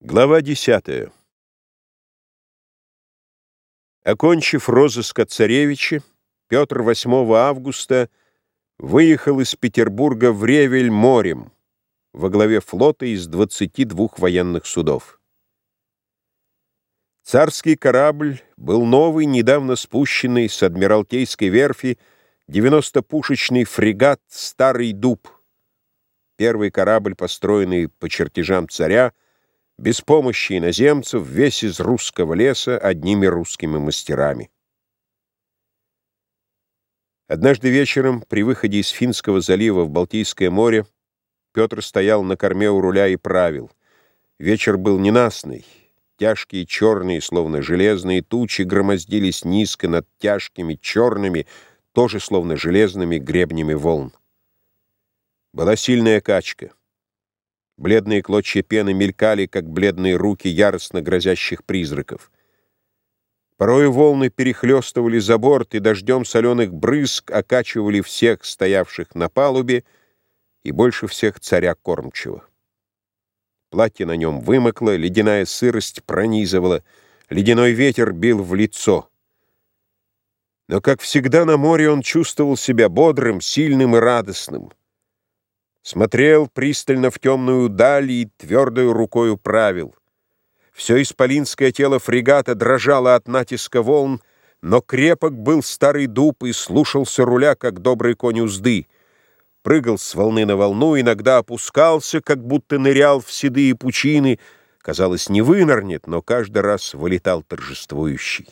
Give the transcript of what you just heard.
Глава 10. Окончив розыск от царевича, Петр 8 августа выехал из Петербурга в Ревель морем во главе флота из 22 военных судов. Царский корабль был новый, недавно спущенный с Адмиралтейской верфи 90-пушечный фрегат «Старый дуб». Первый корабль, построенный по чертежам царя, без помощи иноземцев, весь из русского леса, одними русскими мастерами. Однажды вечером, при выходе из Финского залива в Балтийское море, Петр стоял на корме у руля и правил. Вечер был ненастный. Тяжкие черные, словно железные тучи, громоздились низко над тяжкими черными, тоже словно железными гребнями волн. Была сильная качка. Бледные клочья пены мелькали, как бледные руки яростно грозящих призраков. Порою волны перехлестывали за борт и дождем соленых брызг окачивали всех стоявших на палубе и больше всех царя кормчего. Платье на нем вымокло, ледяная сырость пронизывала, ледяной ветер бил в лицо. Но, как всегда на море, он чувствовал себя бодрым, сильным и радостным смотрел пристально в темную даль и твердою рукою правил. Все исполинское тело фрегата дрожало от натиска волн, но крепок был старый дуб и слушался руля, как добрый конь узды. Прыгал с волны на волну, иногда опускался, как будто нырял в седые пучины. Казалось, не вынырнет, но каждый раз вылетал торжествующий.